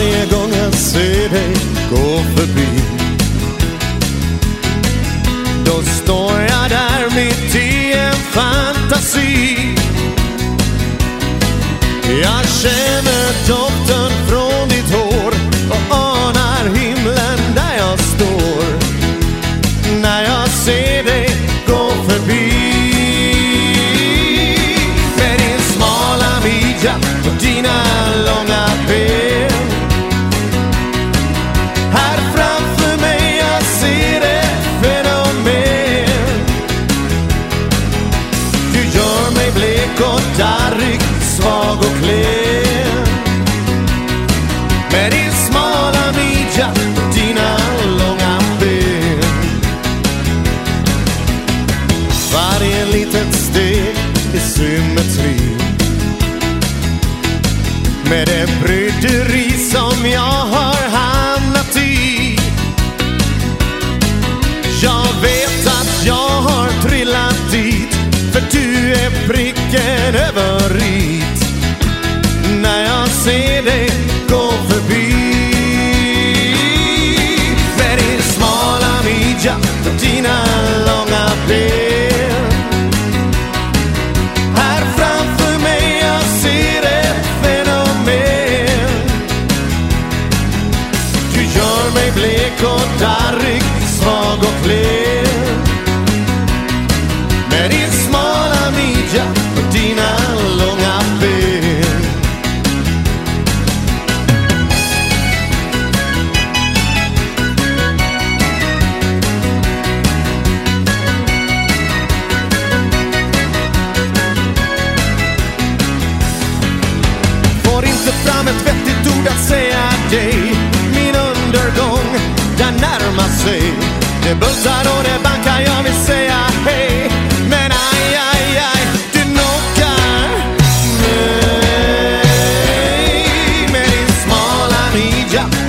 Varje gång jag ser dig gå förbi. Då står jag där mitt i en fantasi. Jag känner doften litet steg i symmetri Med det bryderi som jag har hamnat i. Jag vet att jag har trillat dit För du är pricken över och darrig, svag och klen Med din smala midja och dina långa ben. Får inte fram ett vettigt ord att säga dig sig Det bultar och det bankar, jag vill säga hej. Men aj, aj, aj, du knockar mig Med din smala midja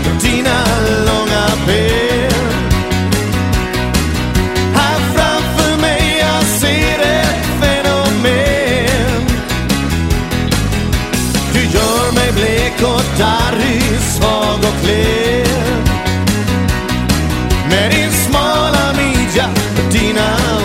Many small amici mattina